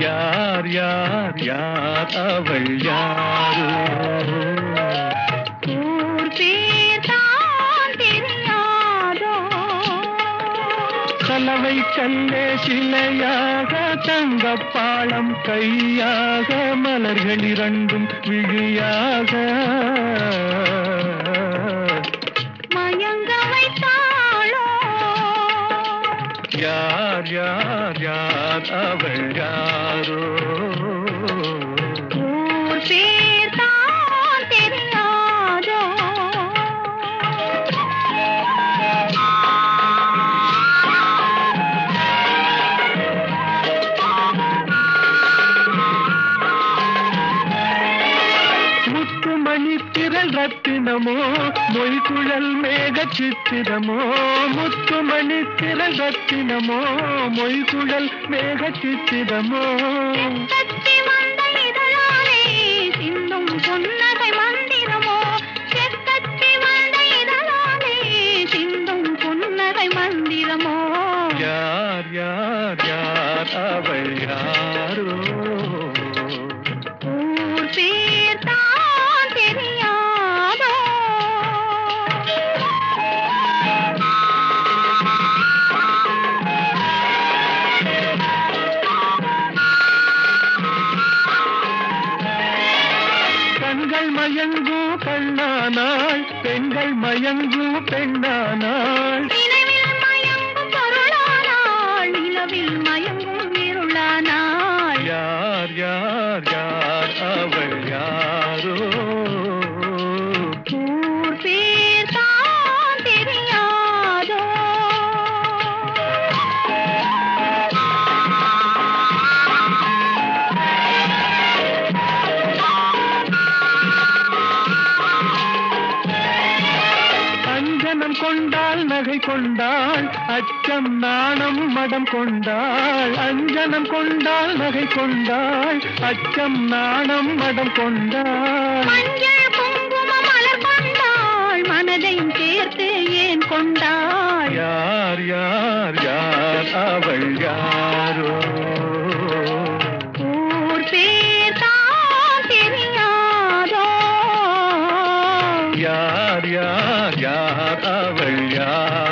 யார் யார் யார் அவள் யாரோ? கலவை கல்லே சிலையாக தங்க பாலம் கையாக மலர்கள் இரண்டும் விழியாக. யார் யார் யார் அவள் யாரோ திரள் ரத்தினமோ மொய்குழல் மேக சித்திரமோ முத்துமணி திரள் ரத்தினமோ மொய்குழல் மேக சித்திரமோ கத்தி வந்த இதழாலே சிந்தும் புன்னகை பெண்கள் மயங்கும் கொண்டாள் நகை கொண்டாள் அச்சம் நாணம் மடம் கொண்டாள் அஞ்சனம் கொண்டாள் நகை கொண்டாள் அச்சம் நாணம் மடம் கொண்டாள். மனதையும் சேர்த்து ஏன் கொண்டாள்? யார் யார் யார் அவள் யாரோ? யார் யார் யார் அவள் யார்